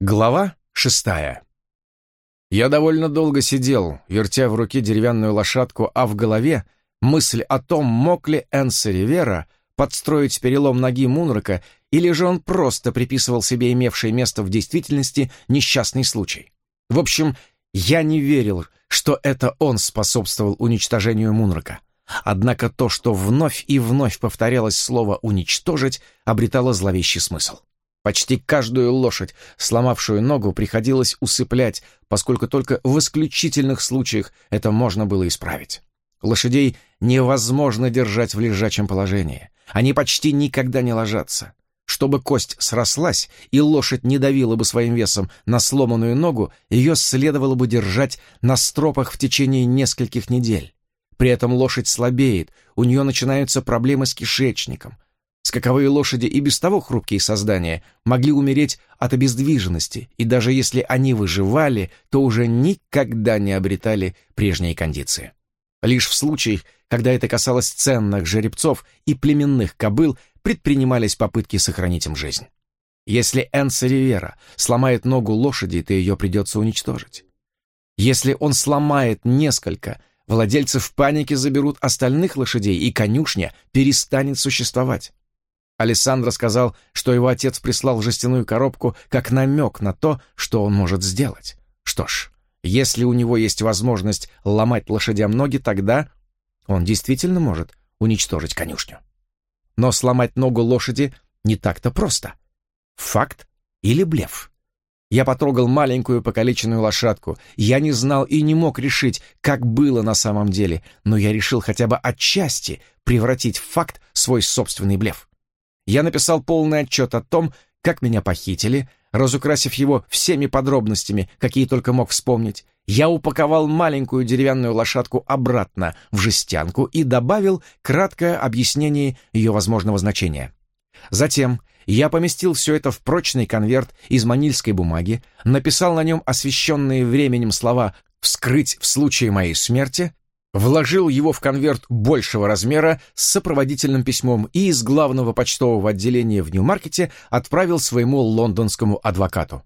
Глава шестая. Я довольно долго сидел, вертя в руке деревянную лошадку, а в голове мысль о том, мог ли Энса Ривера подстроить перелом ноги Мунрака, или же он просто приписывал себе имевшее место в действительности несчастный случай. В общем, я не верил, что это он способствовал уничтожению Мунрака. Однако то, что вновь и вновь повторялось слово «уничтожить», обретало зловещий смысл. Почти каждую лошадь, сломавшую ногу, приходилось усыплять, поскольку только в исключительных случаях это можно было исправить. Лошадей невозможно держать в лежачем положении. Они почти никогда не ложатся. Чтобы кость срослась и лошадь не давила бы своим весом на сломанную ногу, ее следовало бы держать на стропах в течение нескольких недель. При этом лошадь слабеет, у нее начинаются проблемы с кишечником, Скаковые лошади и без того хрупкие создания могли умереть от обездвиженности, и даже если они выживали, то уже никогда не обретали прежней кондиции. Лишь в случаях, когда это касалось ценных жеребцов и племенных кобыл, предпринимались попытки сохранить им жизнь. Если Энса Ривера сломает ногу лошади, то ее придется уничтожить. Если он сломает несколько, владельцы в панике заберут остальных лошадей, и конюшня перестанет существовать. Александр сказал, что его отец прислал жестяную коробку как намек на то, что он может сделать. Что ж, если у него есть возможность ломать лошадям ноги, тогда он действительно может уничтожить конюшню. Но сломать ногу лошади не так-то просто. Факт или блеф? Я потрогал маленькую покалеченную лошадку. Я не знал и не мог решить, как было на самом деле, но я решил хотя бы отчасти превратить в факт свой собственный блеф я написал полный отчет о том, как меня похитили, разукрасив его всеми подробностями, какие только мог вспомнить. Я упаковал маленькую деревянную лошадку обратно в жестянку и добавил краткое объяснение ее возможного значения. Затем я поместил все это в прочный конверт из манильской бумаги, написал на нем освещенные временем слова «вскрыть в случае моей смерти», вложил его в конверт большего размера с сопроводительным письмом и из главного почтового отделения в Нью-Маркете отправил своему лондонскому адвокату.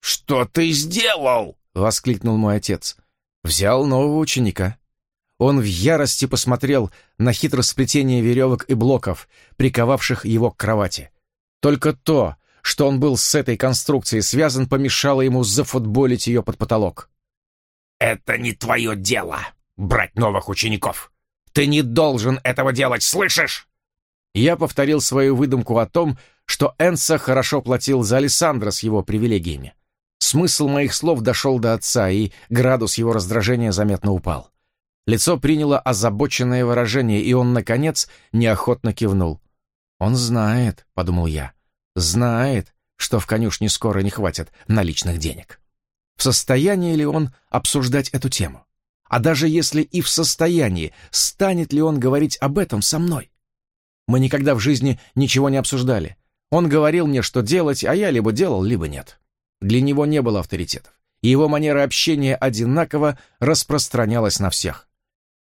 «Что ты сделал?» — воскликнул мой отец. «Взял нового ученика». Он в ярости посмотрел на хитросплетение веревок и блоков, приковавших его к кровати. Только то, что он был с этой конструкцией связан, помешало ему зафутболить ее под потолок. «Это не твое дело!» Брать новых учеников. Ты не должен этого делать, слышишь?» Я повторил свою выдумку о том, что Энса хорошо платил за Александра с его привилегиями. Смысл моих слов дошел до отца, и градус его раздражения заметно упал. Лицо приняло озабоченное выражение, и он, наконец, неохотно кивнул. «Он знает», — подумал я, — «знает, что в конюшне скоро не хватит наличных денег». В состоянии ли он обсуждать эту тему? А даже если и в состоянии, станет ли он говорить об этом со мной? Мы никогда в жизни ничего не обсуждали. Он говорил мне, что делать, а я либо делал, либо нет. Для него не было авторитетов, и его манера общения одинаково распространялась на всех.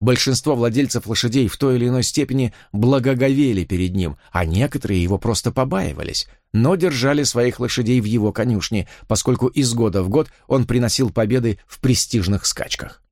Большинство владельцев лошадей в той или иной степени благоговели перед ним, а некоторые его просто побаивались, но держали своих лошадей в его конюшне, поскольку из года в год он приносил победы в престижных скачках.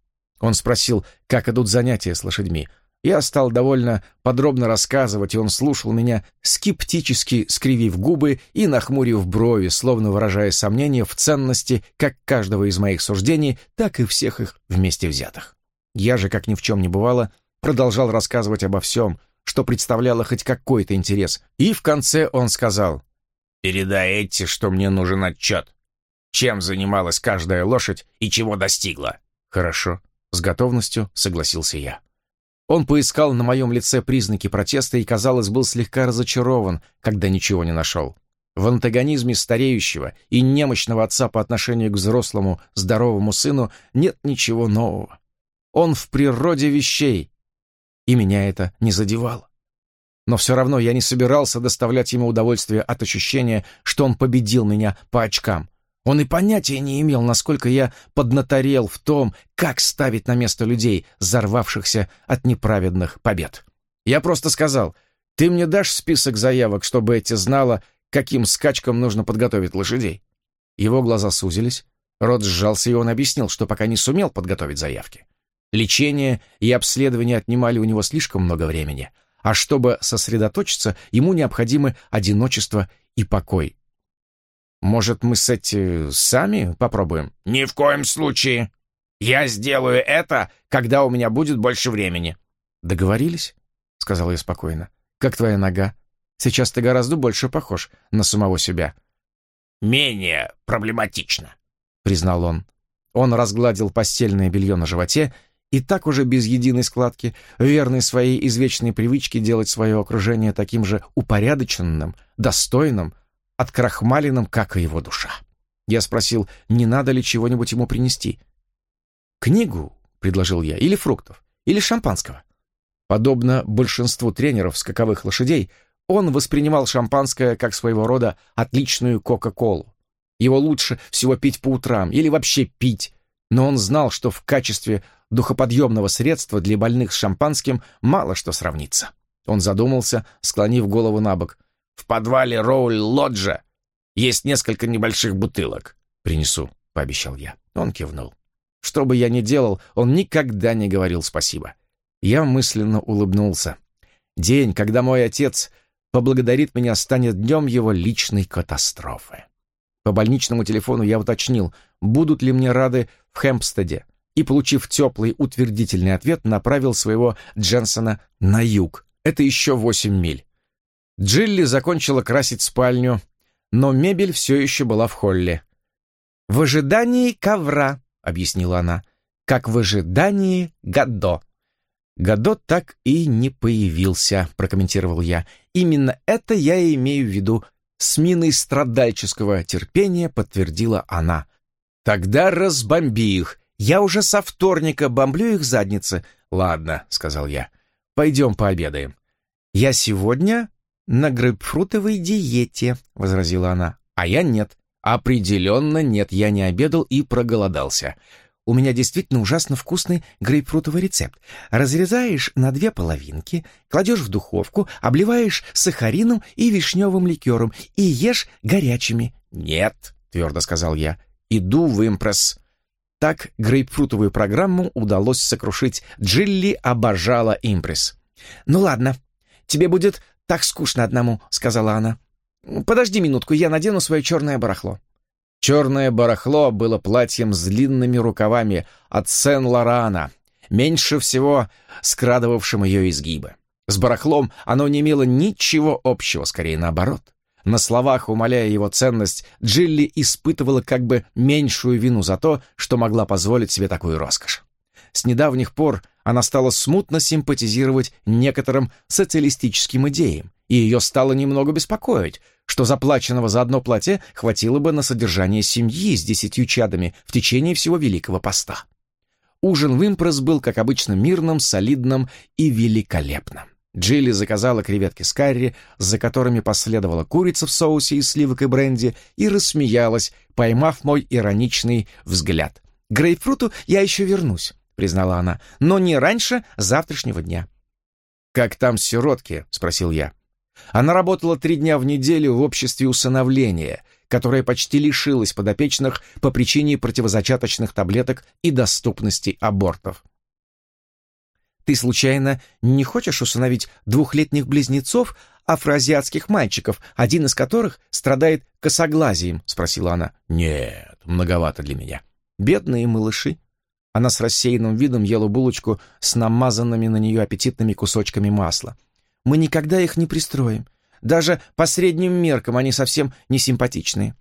Он спросил, как идут занятия с лошадьми. Я стал довольно подробно рассказывать, и он слушал меня, скептически скривив губы и нахмурив брови, словно выражая сомнение в ценности как каждого из моих суждений, так и всех их вместе взятых. Я же, как ни в чем не бывало, продолжал рассказывать обо всем, что представляло хоть какой-то интерес, и в конце он сказал, «Передай Этти, что мне нужен отчет. Чем занималась каждая лошадь и чего достигла?» «Хорошо», с готовностью согласился я. Он поискал на моем лице признаки протеста и, казалось, был слегка разочарован, когда ничего не нашел. В антагонизме стареющего и немощного отца по отношению к взрослому, здоровому сыну нет ничего нового. Он в природе вещей, и меня это не задевало. Но все равно я не собирался доставлять ему удовольствие от ощущения, что он победил меня по очкам. Он и понятия не имел, насколько я поднаторел в том, как ставить на место людей, взорвавшихся от неправедных побед. Я просто сказал, ты мне дашь список заявок, чтобы эти знала, каким скачкам нужно подготовить лошадей? Его глаза сузились, рот сжался, и он объяснил, что пока не сумел подготовить заявки. Лечение и обследование отнимали у него слишком много времени, а чтобы сосредоточиться, ему необходимы одиночество и покой. «Может, мы с эти сами попробуем?» «Ни в коем случае. Я сделаю это, когда у меня будет больше времени». «Договорились?» — сказал я спокойно. «Как твоя нога? Сейчас ты гораздо больше похож на самого себя». «Менее проблематично», — признал он. Он разгладил постельное белье на животе и так уже без единой складки, верный своей извечной привычке делать свое окружение таким же упорядоченным, достойным, открахмаленным, как и его душа. Я спросил, не надо ли чего-нибудь ему принести. «Книгу», — предложил я, — «или фруктов, или шампанского». Подобно большинству тренеров скаковых лошадей, он воспринимал шампанское как своего рода отличную Кока-Колу. Его лучше всего пить по утрам или вообще пить, но он знал, что в качестве духоподъемного средства для больных с шампанским мало что сравнится. Он задумался, склонив голову на бок. «В подвале Роуль-Лоджа есть несколько небольших бутылок». «Принесу», — пообещал я. Он кивнул. Что бы я ни делал, он никогда не говорил спасибо. Я мысленно улыбнулся. День, когда мой отец поблагодарит меня, станет днем его личной катастрофы. По больничному телефону я уточнил, будут ли мне рады в Хэмпстеде, и, получив теплый утвердительный ответ, направил своего Дженсона на юг. Это еще восемь миль. Джилли закончила красить спальню, но мебель все еще была в холле. «В ожидании ковра», — объяснила она, — «как в ожидании Гадо». «Гадо так и не появился», — прокомментировал я. «Именно это я и имею в виду. С миной страдальческого терпения подтвердила она. Тогда разбомби их. Я уже со вторника бомблю их задницы. Ладно, сказал я. Пойдем пообедаем. Я сегодня на грейпфрутовой диете, возразила она. А я нет. Определенно нет, я не обедал и проголодался. У меня действительно ужасно вкусный грейпфрутовый рецепт. Разрезаешь на две половинки, кладешь в духовку, обливаешь сахарином и вишневым ликером и ешь горячими. «Нет», — твердо сказал я, — «иду в импресс». Так грейпфрутовую программу удалось сокрушить. Джилли обожала импресс. «Ну ладно, тебе будет так скучно одному», — сказала она. «Подожди минутку, я надену свое черное барахло». Черное барахло было платьем с длинными рукавами от Сен-Лорана, меньше всего скрадывавшим ее изгибы. С барахлом оно не имело ничего общего, скорее наоборот. На словах, умоляя его ценность, Джилли испытывала как бы меньшую вину за то, что могла позволить себе такую роскошь. С недавних пор она стала смутно симпатизировать некоторым социалистическим идеям, и ее стало немного беспокоить, что заплаченного за одно платье хватило бы на содержание семьи с десятью чадами в течение всего Великого Поста. Ужин в импресс был, как обычно, мирным, солидным и великолепным. Джилли заказала креветки с карри, за которыми последовала курица в соусе из сливок и бренди, и рассмеялась, поймав мой ироничный взгляд. «К грейпфруту я еще вернусь», — признала она, — «но не раньше завтрашнего дня». «Как там сиротки?» — спросил я. Она работала три дня в неделю в обществе усыновления, которое почти лишилось подопечных по причине противозачаточных таблеток и доступности абортов. «Ты, случайно, не хочешь усыновить двухлетних близнецов, афроазиатских мальчиков, один из которых страдает косоглазием?» — спросила она. «Нет, многовато для меня. Бедные малыши». Она с рассеянным видом ела булочку с намазанными на нее аппетитными кусочками масла. Мы никогда их не пристроим. Даже по средним меркам они совсем не симпатичные.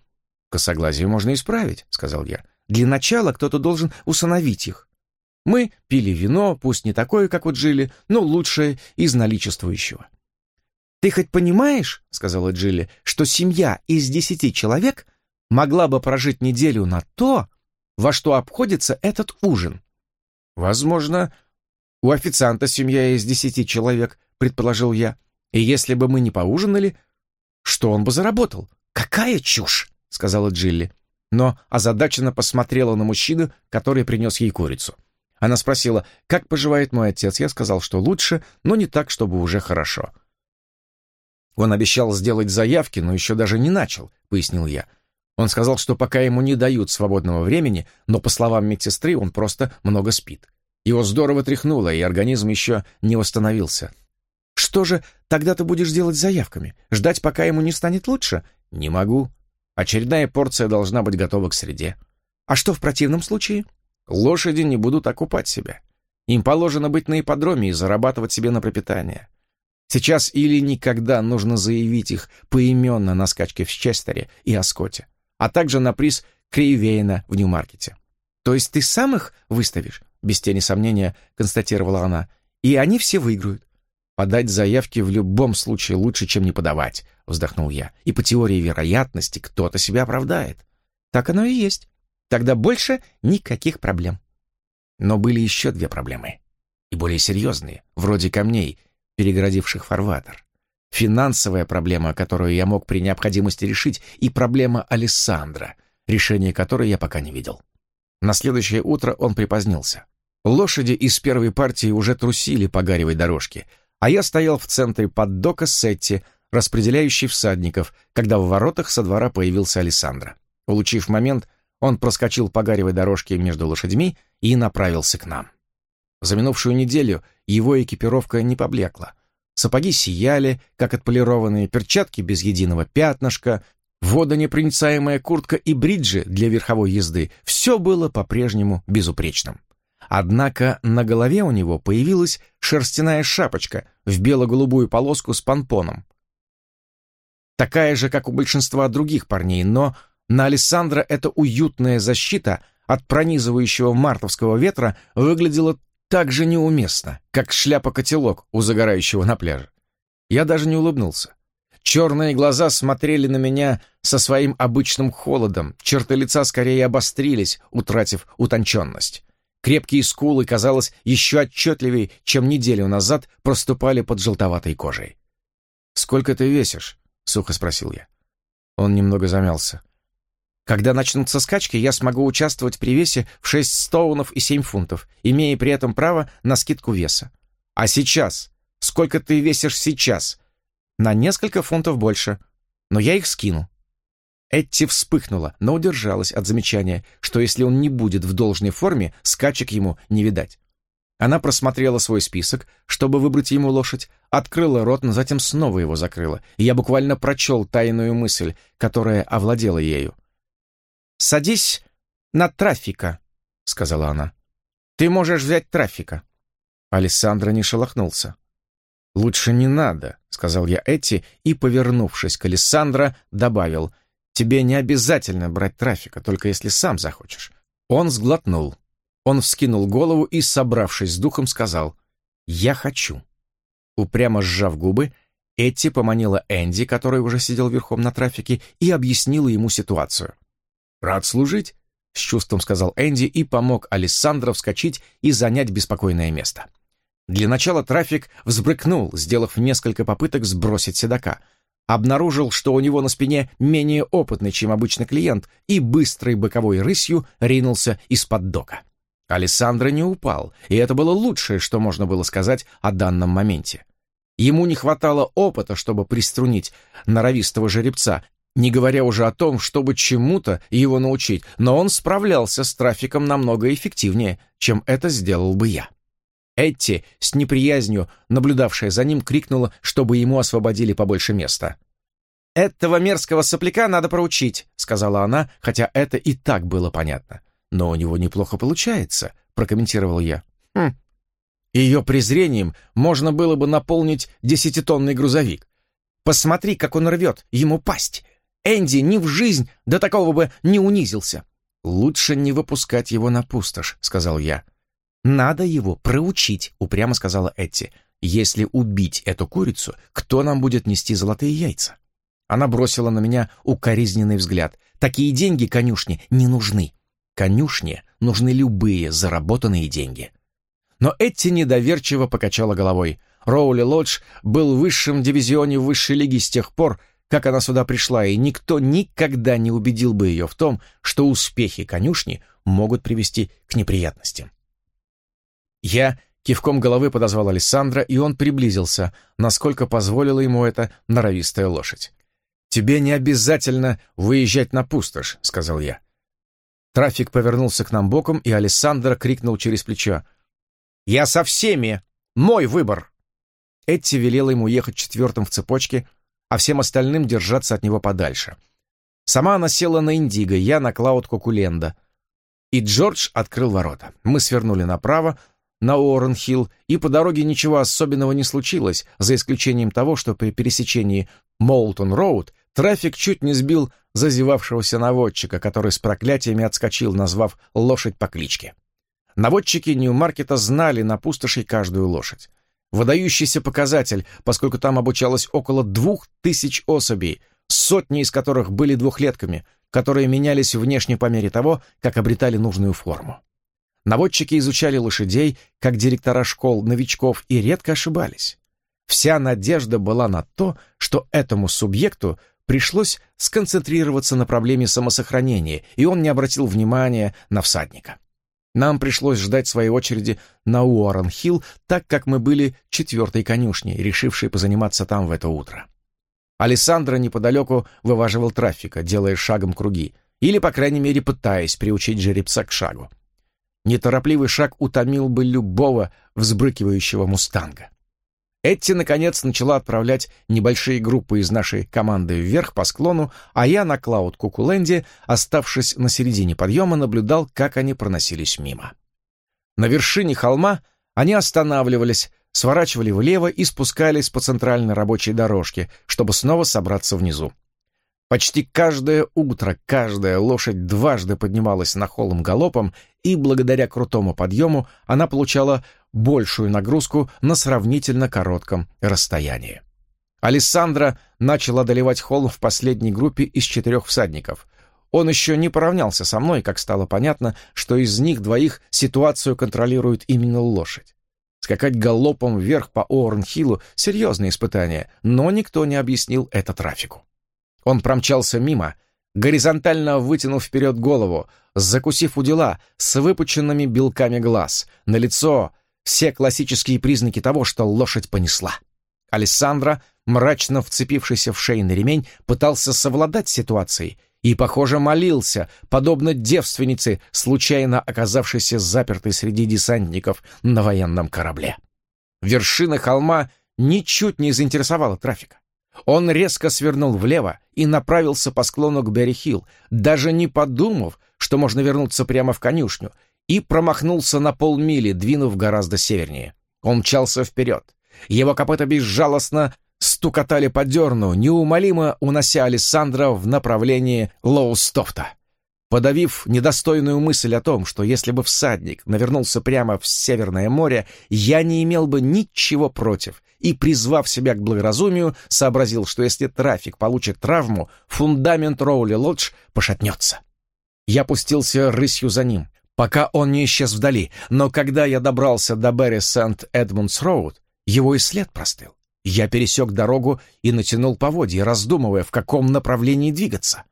«Косоглазие можно исправить», — сказал я. «Для начала кто-то должен усыновить их. Мы пили вино, пусть не такое, как у Джилли, но лучшее из наличествующего». «Ты хоть понимаешь, — сказала Джилли, — что семья из десяти человек могла бы прожить неделю на то, во что обходится этот ужин?» «Возможно, у официанта семья из десяти человек, — предположил я. «И если бы мы не поужинали, что он бы заработал?» «Какая чушь!» — сказала Джилли. Но озадаченно посмотрела на мужчину, который принес ей курицу. Она спросила, как поживает мой отец. Я сказал, что лучше, но не так, чтобы уже хорошо. «Он обещал сделать заявки, но еще даже не начал», — пояснил я. Он сказал, что пока ему не дают свободного времени, но, по словам медсестры, он просто много спит. Его здорово тряхнуло, и организм еще не восстановился. «Что же тогда ты будешь делать с заявками? Ждать, пока ему не станет лучше?» «Не могу. Очередная порция должна быть готова к среде». «А что в противном случае?» «Лошади не будут окупать себя. Им положено быть на ипподроме и зарабатывать себе на пропитание. Сейчас или никогда нужно заявить их поименно на скачке в Честере и Аскоте, а также на приз Криевейна в Нью-Маркете. То есть ты сам их выставишь? Без тени сомнения констатировала она. И они все выиграют. Подать заявки в любом случае лучше, чем не подавать, вздохнул я. И по теории вероятности кто-то себя оправдает. Так оно и есть. Тогда больше никаких проблем. Но были еще две проблемы. И более серьезные, вроде камней, перегородивших фарватер. Финансовая проблема, которую я мог при необходимости решить, и проблема Алессандра, решение которой я пока не видел. На следующее утро он припозднился. Лошади из первой партии уже трусили по гаревой дорожке, а я стоял в центре поддока Сетти, распределяющий всадников, когда в воротах со двора появился Алессандро. Улучив момент, он проскочил по гаревой дорожке между лошадьми и направился к нам. За минувшую неделю его экипировка не поблекла. Сапоги сияли, как отполированные, перчатки без единого пятнышка, водонепроницаемая куртка и бриджи для верховой езды — все было по-прежнему безупречным. Однако на голове у него появилась шерстяная шапочка в бело-голубую полоску с помпоном. Такая же, как у большинства других парней, но на Александра эта уютная защита от пронизывающего мартовского ветра выглядела так же неуместно, как шляпа-котелок у загорающего на пляже. Я даже не улыбнулся. Черные глаза смотрели на меня со своим обычным холодом, черты лица скорее обострились, утратив утонченность. Крепкие скулы, казалось, еще отчетливее, чем неделю назад проступали под желтоватой кожей. «Сколько ты весишь?» — сухо спросил я. Он немного замялся. Когда начнутся скачки, я смогу участвовать при весе в 6 стоунов и 7 фунтов, имея при этом право на скидку веса. А сейчас? Сколько ты весишь сейчас? На несколько фунтов больше. Но я их скину. Этти вспыхнула, но удержалась от замечания, что если он не будет в должной форме, скачек ему не видать. Она просмотрела свой список, чтобы выбрать ему лошадь, открыла рот, но затем снова его закрыла, и я буквально прочел тайную мысль, которая овладела ею. «Садись на трафика», — сказала она. «Ты можешь взять трафика». Александра не шелохнулся. «Лучше не надо», — сказал я Эти и, повернувшись к Александра, добавил, «Тебе не обязательно брать трафика, только если сам захочешь». Он сглотнул. Он вскинул голову и, собравшись с духом, сказал, «Я хочу». Упрямо сжав губы, Эти поманила Энди, который уже сидел верхом на трафике, и объяснила ему ситуацию. «Рад служить», — с чувством сказал Энди и помог Алессандро вскочить и занять беспокойное место. Для начала трафик взбрыкнул, сделав несколько попыток сбросить седока. Обнаружил, что у него на спине менее опытный, чем обычный клиент, и быстрой боковой рысью ринулся из-под дока. Алессандро не упал, и это было лучшее, что можно было сказать о данном моменте. Ему не хватало опыта, чтобы приструнить норовистого жеребца, не говоря уже о том, чтобы чему-то его научить, но он справлялся с трафиком намного эффективнее, чем это сделал бы я. Этти, с неприязнью, наблюдавшая за ним, крикнула, чтобы ему освободили побольше места. «Этого мерзкого сопляка надо проучить», — сказала она, хотя это и так было понятно. «Но у него неплохо получается», — прокомментировал я. «Хм. Ее презрением можно было бы наполнить десятитонный грузовик. Посмотри, как он рвет, ему пасть. Энди ни в жизнь до такого бы не унизился. «Лучше не выпускать его на пустошь», — сказал я. «Надо его проучить», — упрямо сказала Этти. «Если убить эту курицу, кто нам будет нести золотые яйца?» Она бросила на меня укоризненный взгляд. «Такие деньги конюшне не нужны. Конюшне нужны любые заработанные деньги». Но Этти недоверчиво покачала головой. Роули Лодж был в высшем дивизионе высшей лиги с тех пор, как она сюда пришла, и никто никогда не убедил бы ее в том, что успехи конюшни могут привести к неприятностям. Я кивком головы подозвал Александра, и он приблизился, насколько позволила ему эта норовистая лошадь. «Тебе не обязательно выезжать на пустошь», — сказал я. Трафик повернулся к нам боком, и Александр крикнул через плечо. «Я со всеми! Мой выбор!» Этти велела ему ехать четвертым в цепочке, а всем остальным держаться от него подальше. Сама она села на Индиго, я на Клауд Кокуленда. И Джордж открыл ворота. Мы свернули направо, на Уоррен-Хилл, и по дороге ничего особенного не случилось, за исключением того, что при пересечении Моултон-Роуд трафик чуть не сбил зазевавшегося наводчика, который с проклятиями отскочил, назвав лошадь по кличке. Наводчики Нью-Маркета знали на пустоши каждую лошадь. Выдающийся показатель, поскольку там обучалось около двух тысяч особей, сотни из которых были двухлетками, которые менялись внешне по мере того, как обретали нужную форму. Наводчики изучали лошадей, как директора школ, новичков, и редко ошибались. Вся надежда была на то, что этому субъекту пришлось сконцентрироваться на проблеме самосохранения, и он не обратил внимания на всадника. Нам пришлось ждать своей очереди на Уоррен-Хилл, так как мы были четвертой конюшней, решившей позаниматься там в это утро. Алессандро неподалеку вываживал трафика, делая шагом круги, или, по крайней мере, пытаясь приучить жеребца к шагу. Неторопливый шаг утомил бы любого взбрыкивающего мустанга. Этти, наконец, начала отправлять небольшие группы из нашей команды вверх по склону, а я на Клауд Кукуленде, оставшись на середине подъема, наблюдал, как они проносились мимо. На вершине холма они останавливались, сворачивали влево и спускались по центральной рабочей дорожке, чтобы снова собраться внизу. Почти каждое утро каждая лошадь дважды поднималась на холм галопом, и благодаря крутому подъему она получала большую нагрузку на сравнительно коротком расстоянии. Алессандро начал одолевать холм в последней группе из четырех всадников. Он еще не поравнялся со мной, как стало понятно, что из них двоих ситуацию контролирует именно лошадь. Скакать галопом вверх по Оорнхиллу — серьезное испытание, но никто не объяснил это трафику. Он промчался мимо, горизонтально вытянув вперед голову, закусив у дела, с выпученными белками глаз, на лицо все классические признаки того, что лошадь понесла. Алессандро, мрачно вцепившийся в шейный ремень, пытался совладать ситуацией и, похоже, молился, подобно девственнице, случайно оказавшейся запертой среди десантников на военном корабле. Вершина холма ничуть не заинтересовала трафика. Он резко свернул влево и направился по склону к Берри-Хилл, даже не подумав, что можно вернуться прямо в конюшню, и промахнулся на полмили, двинув гораздо севернее. Он мчался вперед. Его копыта безжалостно стукотали по дерну, неумолимо унося Александра в направлении Лоустофта. Подавив недостойную мысль о том, что если бы всадник навернулся прямо в Северное море, я не имел бы ничего против, и, призвав себя к благоразумию, сообразил, что если трафик получит травму, фундамент Роули-Лодж пошатнется. Я пустился рысью за ним, пока он не исчез вдали, но когда я добрался до Берри Сент-Эдмундс-Роуд, его и след простыл. Я пересек дорогу и натянул поводья, раздумывая, в каком направлении двигаться.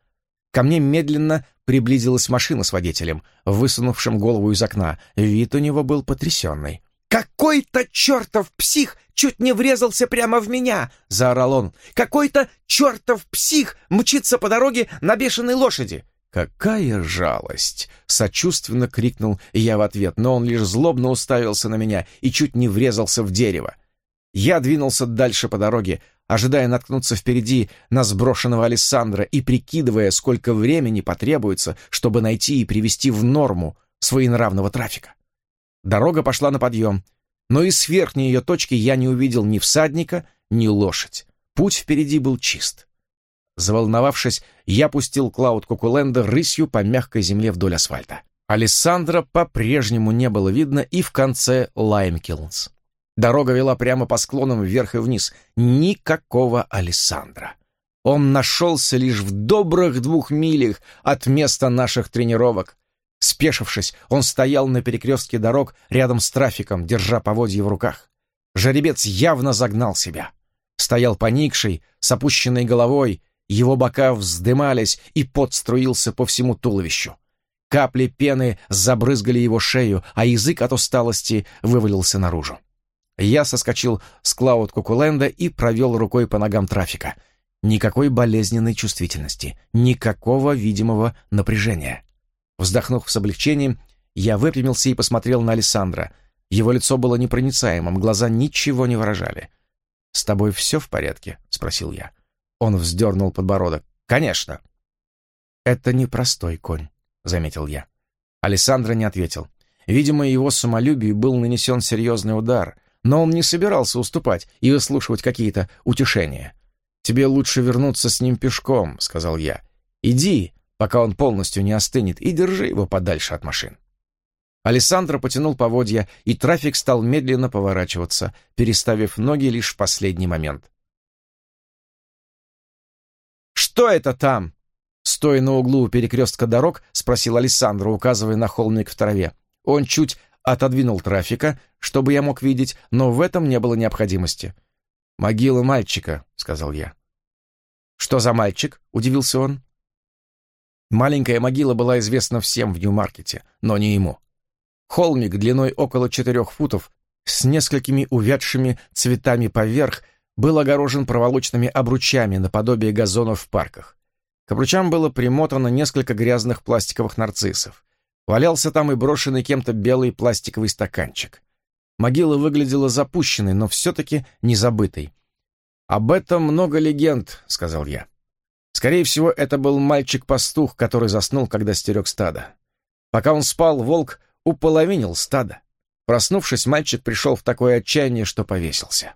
Ко мне медленно приблизилась машина с водителем, высунувшим голову из окна. Вид у него был потрясенный. «Какой-то чертов псих чуть не врезался прямо в меня!» — заорал он. «Какой-то чертов псих мчится по дороге на бешеной лошади!» «Какая жалость!» — сочувственно крикнул я в ответ, но он лишь злобно уставился на меня и чуть не врезался в дерево. Я двинулся дальше по дороге, ожидая наткнуться впереди на сброшенного Александра и прикидывая, сколько времени потребуется, чтобы найти и привести в норму своенравного трафика. Дорога пошла на подъем, но и с верхней ее точки я не увидел ни всадника, ни лошадь. Путь впереди был чист. Заволновавшись, я пустил Клауд Кукуленда рысью по мягкой земле вдоль асфальта. Алессандра по-прежнему не было видно и в конце Лаймкилнс. Дорога вела прямо по склонам вверх и вниз. Никакого Александра. Он нашелся лишь в добрых двух милях от места наших тренировок. Спешившись, он стоял на перекрестке дорог рядом с трафиком, держа поводья в руках. Жеребец явно загнал себя. Стоял поникший, с опущенной головой, его бока вздымались, и пот струился по всему туловищу. Капли пены забрызгали его шею, а язык от усталости вывалился наружу. Я соскочил с Клауд Кукуленда и провел рукой по ногам трафика. Никакой болезненной чувствительности, никакого видимого напряжения. Вздохнув с облегчением, я выпрямился и посмотрел на Александра. Его лицо было непроницаемым, глаза ничего не выражали. «С тобой все в порядке?» — спросил я. Он вздернул подбородок. «Конечно». «Это не простой конь», — заметил я. Александра не ответил. Видимо, его самолюбию был нанесен серьезный удар, но он не собирался уступать и выслушивать какие-то утешения. «Тебе лучше вернуться с ним пешком», — сказал я. «Иди, пока он полностью не остынет, и держи его подальше от машин». Алессандро потянул поводья, и трафик стал медленно поворачиваться, переставив ноги лишь в последний момент. «Что это там?» Стоя на углу у перекрестка дорог, спросил Алессандро, указывая на холмик в траве. Он чуть отодвинул трафика, чтобы я мог видеть, но в этом не было необходимости. «Могила мальчика», — сказал я. «Что за мальчик?» — удивился он. Маленькая могила была известна всем в Нью-Маркете, но не ему. Холмик длиной около четырех футов с несколькими увядшими цветами поверх был огорожен проволочными обручами наподобие газонов в парках. К обручам было примотано несколько грязных пластиковых нарциссов. Валялся там и брошенный кем-то белый пластиковый стаканчик. Могила выглядела запущенной, но все-таки не забытой. «Об этом много легенд», — сказал я. Скорее всего, это был мальчик-пастух, который заснул, когда стерег стадо. Пока он спал, волк уполовинил стадо. Проснувшись, мальчик пришел в такое отчаяние, что повесился.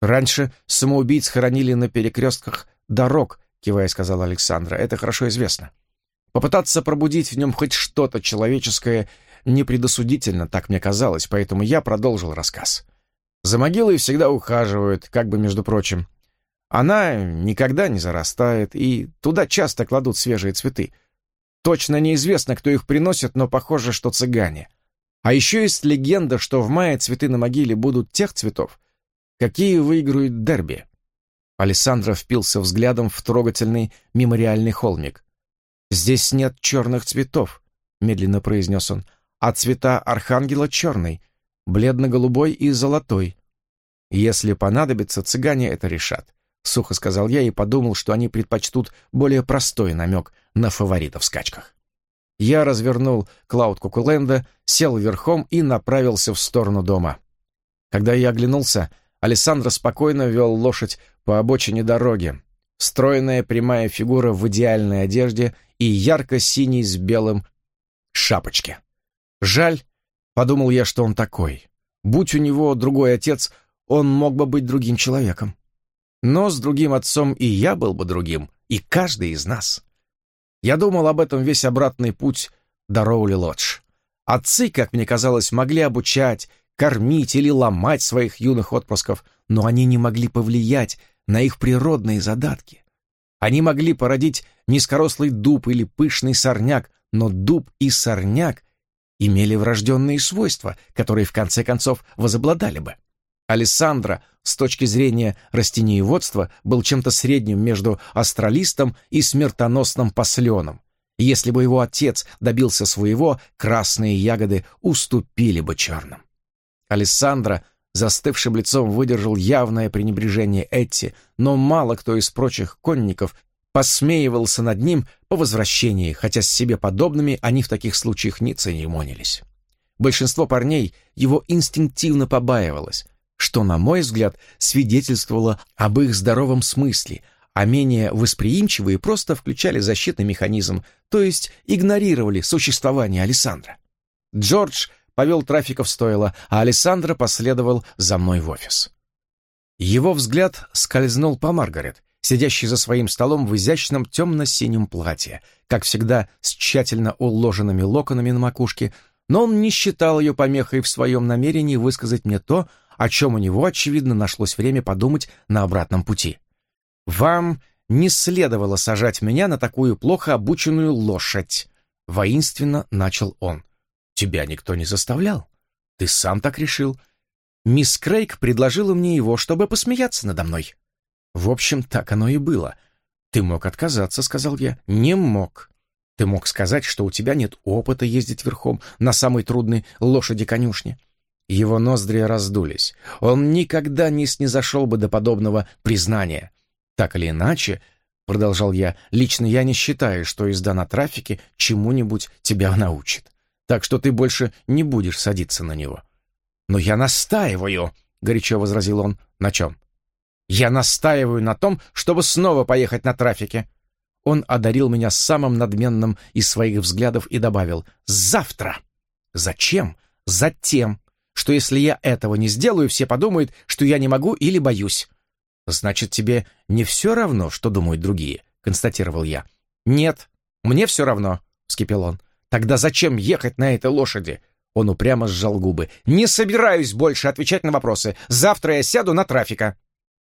«Раньше самоубийц хоронили на перекрестках дорог», — кивая сказала Александра. «Это хорошо известно. Попытаться пробудить в нем хоть что-то человеческое непредосудительно, так мне казалось, поэтому я продолжил рассказ. За могилой всегда ухаживают, как бы между прочим. Она никогда не зарастает, и туда часто кладут свежие цветы. Точно неизвестно, кто их приносит, но похоже, что цыгане. А еще есть легенда, что в мае цветы на могиле будут тех цветов, какие выиграют дерби. Александра впился взглядом в трогательный мемориальный холмик. «Здесь нет черных цветов», — медленно произнес он, «а цвета архангела черный, бледно-голубой и золотой. Если понадобится, цыгане это решат», — сухо сказал я и подумал, что они предпочтут более простой намек на фаворита в скачках. Я развернул Клауд Кукуленда, сел верхом и направился в сторону дома. Когда я оглянулся, Александр спокойно вел лошадь по обочине дороги. Стройная прямая фигура в идеальной одежде и ярко-синий с белым шапочке. Жаль, подумал я, что он такой. Будь у него другой отец, он мог бы быть другим человеком. Но с другим отцом и я был бы другим, и каждый из нас. Я думал об этом весь обратный путь до Роули-Лодж. Отцы, как мне казалось, могли обучать, кормить или ломать своих юных отпрысков, но они не могли повлиять на их природные задатки. Они могли породить низкорослый дуб или пышный сорняк, но дуб и сорняк имели врожденные свойства, которые в конце концов возобладали бы. Алессандро с точки зрения растениеводства был чем-то средним между астралистом и смертоносным посленом. Если бы его отец добился своего, красные ягоды уступили бы черным. Алессандро застывшим лицом выдержал явное пренебрежение Этти, но мало кто из прочих конников посмеивался над ним по возвращении, хотя с себе подобными они в таких случаях не церемонились. Большинство парней его инстинктивно побаивалось, что, на мой взгляд, свидетельствовало об их здоровом смысле, а менее восприимчивые просто включали защитный механизм, то есть игнорировали существование Александра. Джордж повел трафика в стойло, а Александра последовал за мной в офис. Его взгляд скользнул по Маргарет, сидящей за своим столом в изящном темно-синем платье, как всегда с тщательно уложенными локонами на макушке, но он не считал ее помехой в своем намерении высказать мне то, о чем у него, очевидно, нашлось время подумать на обратном пути. «Вам не следовало сажать меня на такую плохо обученную лошадь», — воинственно начал он. «Тебя никто не заставлял. Ты сам так решил. Мисс Крейг предложила мне его, чтобы посмеяться надо мной». «В общем, так оно и было. Ты мог отказаться», — сказал я. «Не мог. Ты мог сказать, что у тебя нет опыта ездить верхом на самой трудной лошади-конюшне. Его ноздри раздулись. Он никогда не снизошел бы до подобного признания. Так или иначе, продолжал я, лично я не считаю, что езда на трафике чему-нибудь тебя научит. Так что ты больше не будешь садиться на него. Но я настаиваю, горячо возразил он. На чем? Я настаиваю на том, чтобы снова поехать на трафике. Он одарил меня самым надменным из своих взглядов и добавил «Завтра». Зачем? Затем, что если я этого не сделаю, все подумают, что я не могу или боюсь. Значит, тебе не все равно, что думают другие, констатировал я. Нет, мне все равно, вскипел он. Тогда зачем ехать на этой лошади? Он упрямо сжал губы. «Не собираюсь больше отвечать на вопросы. Завтра я сяду на трафика».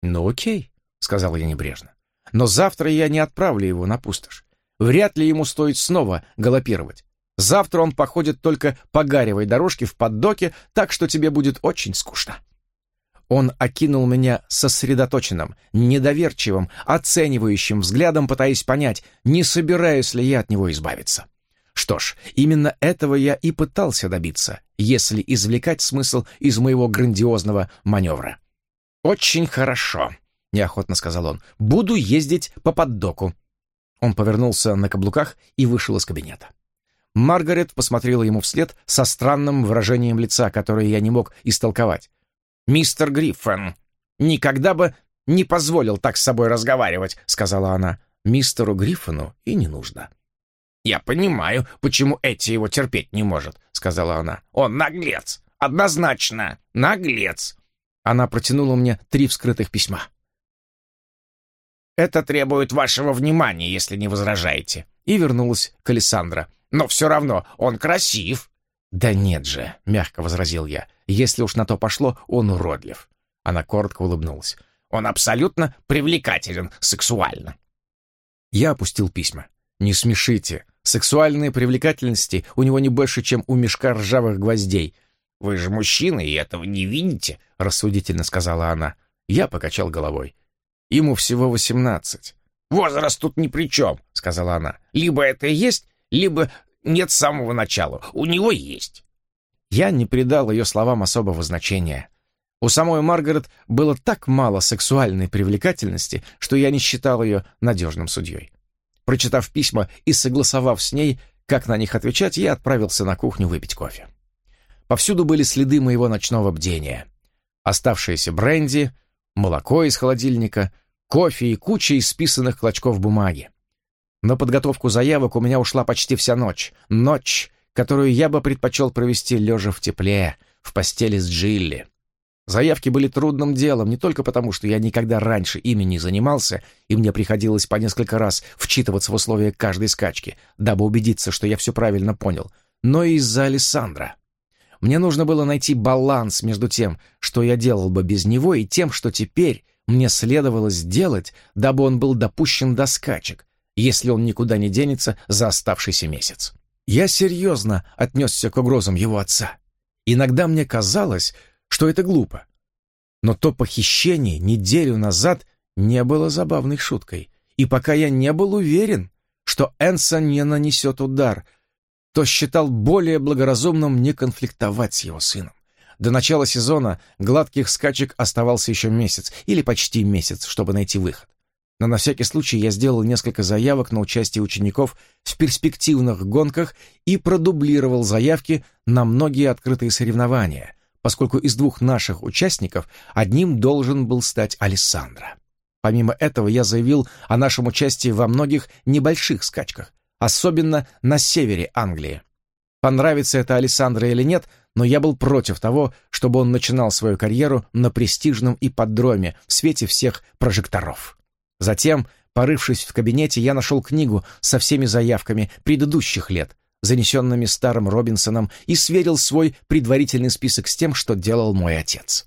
«Ну окей», — сказал я небрежно. «Но завтра я не отправлю его на пустошь. Вряд ли ему стоит снова галопировать. Завтра он походит только по гаревой дорожке в поддоке, так что тебе будет очень скучно». Он окинул меня сосредоточенным, недоверчивым, оценивающим взглядом, пытаясь понять, не собираюсь ли я от него избавиться. Что ж, именно этого я и пытался добиться, если извлекать смысл из моего грандиозного маневра. «Очень хорошо», — неохотно сказал он. «Буду ездить по поддоку». Он повернулся на каблуках и вышел из кабинета. Маргарет посмотрела ему вслед со странным выражением лица, которое я не мог истолковать. «Мистер Гриффин никогда бы не позволил так с собой разговаривать», — сказала она. «Мистеру Гриффину и не нужно». «Я понимаю, почему Эти его терпеть не может», — сказала она. «Он наглец! Однозначно! Наглец!» Она протянула мне три вскрытых письма. «Это требует вашего внимания, если не возражаете», и вернулась к Александра. «Но все равно он красив». «Да нет же», — мягко возразил я. «Если уж на то пошло, он уродлив». Она коротко улыбнулась. «Он абсолютно привлекателен сексуально». Я опустил письма. «Не смешите. Сексуальной привлекательности у него не больше, чем у мешка ржавых гвоздей. «Вы же мужчина и этого не видите», — рассудительно сказала она. Я покачал головой. «Ему всего восемнадцать». «Возраст тут ни при чем», — сказала она. «Либо это есть, либо нет с самого начала. У него есть». Я не придал ее словам особого значения. У самой Маргарет было так мало сексуальной привлекательности, что я не считал ее надежным судьей. Прочитав письма и согласовав с ней, как на них отвечать, я отправился на кухню выпить кофе. Повсюду были следы моего ночного бдения. Оставшиеся бренди, молоко из холодильника, кофе и куча исписанных клочков бумаги. На подготовку заявок у меня ушла почти вся ночь. Ночь, которую я бы предпочел провести лежа в тепле, в постели с Джилли. Заявки были трудным делом не только потому, что я никогда раньше ими не занимался, и мне приходилось по несколько раз вчитываться в условия каждой скачки, дабы убедиться, что я все правильно понял, но и из-за Александра. Мне нужно было найти баланс между тем, что я делал бы без него, и тем, что теперь мне следовало сделать, дабы он был допущен до скачек, если он никуда не денется за оставшийся месяц. Я серьезно отнесся к угрозам его отца. Иногда мне казалось, что это глупо. Но то похищение неделю назад не было забавной шуткой. И пока я не был уверен, что Энсон не нанесет удар, то считал более благоразумным не конфликтовать с его сыном. До начала сезона гладких скачек оставался еще месяц, или почти месяц, чтобы найти выход. Но на всякий случай я сделал несколько заявок на участие учеников в перспективных гонках и продублировал заявки на многие открытые соревнования, поскольку из двух наших участников одним должен был стать Алессандро. Помимо этого я заявил о нашем участии во многих небольших скачках, особенно на севере Англии. Понравится это Алессандро или нет, но я был против того, чтобы он начинал свою карьеру на престижном ипподроме в свете всех прожекторов. Затем, порывшись в кабинете, я нашел книгу со всеми заявками предыдущих лет, занесенными старым Робинсоном, и сверил свой предварительный список с тем, что делал мой отец.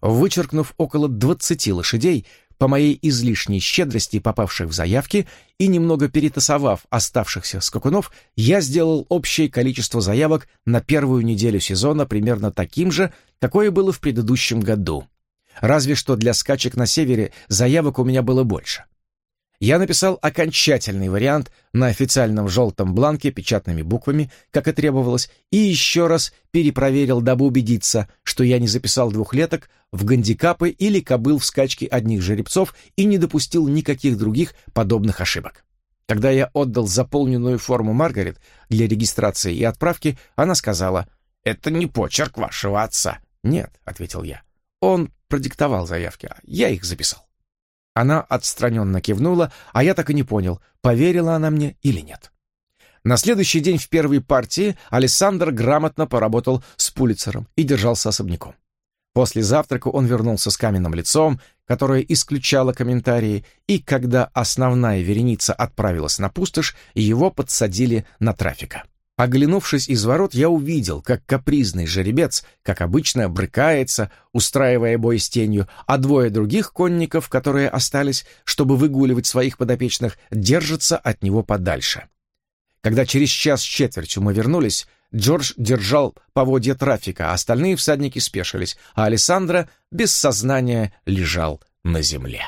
Вычеркнув около двадцати лошадей, по моей излишней щедрости, попавших в заявки, и немного перетасовав оставшихся скакунов, я сделал общее количество заявок на первую неделю сезона примерно таким же, какое было в предыдущем году. Разве что для скачек на севере заявок у меня было больше. Я написал окончательный вариант на официальном желтом бланке печатными буквами, как и требовалось, и еще раз перепроверил, дабы убедиться, что я не записал двухлеток в гандикапы или кобыл в скачке одних жеребцов и не допустил никаких других подобных ошибок. Когда я отдал заполненную форму Маргарет для регистрации и отправки, она сказала, «Это не почерк вашего отца». «Нет», — ответил я. «Он продиктовал заявки, а я их записал». Она отстраненно кивнула, а я так и не понял, поверила она мне или нет. На следующий день в первой партии Александр грамотно поработал с Пулицером и держался особняком. После завтрака он вернулся с каменным лицом, которое исключало комментарии, и когда основная вереница отправилась на пустошь, его подсадили на трафика. Оглянувшись из ворот, я увидел, как капризный жеребец, как обычно, брыкается, устраивая бой с тенью, а двое других конников, которые остались, чтобы выгуливать своих подопечных, держатся от него подальше. Когда через час с четвертью мы вернулись, Джордж держал поводья трафика, а остальные всадники спешились, а Александра без сознания лежал на земле.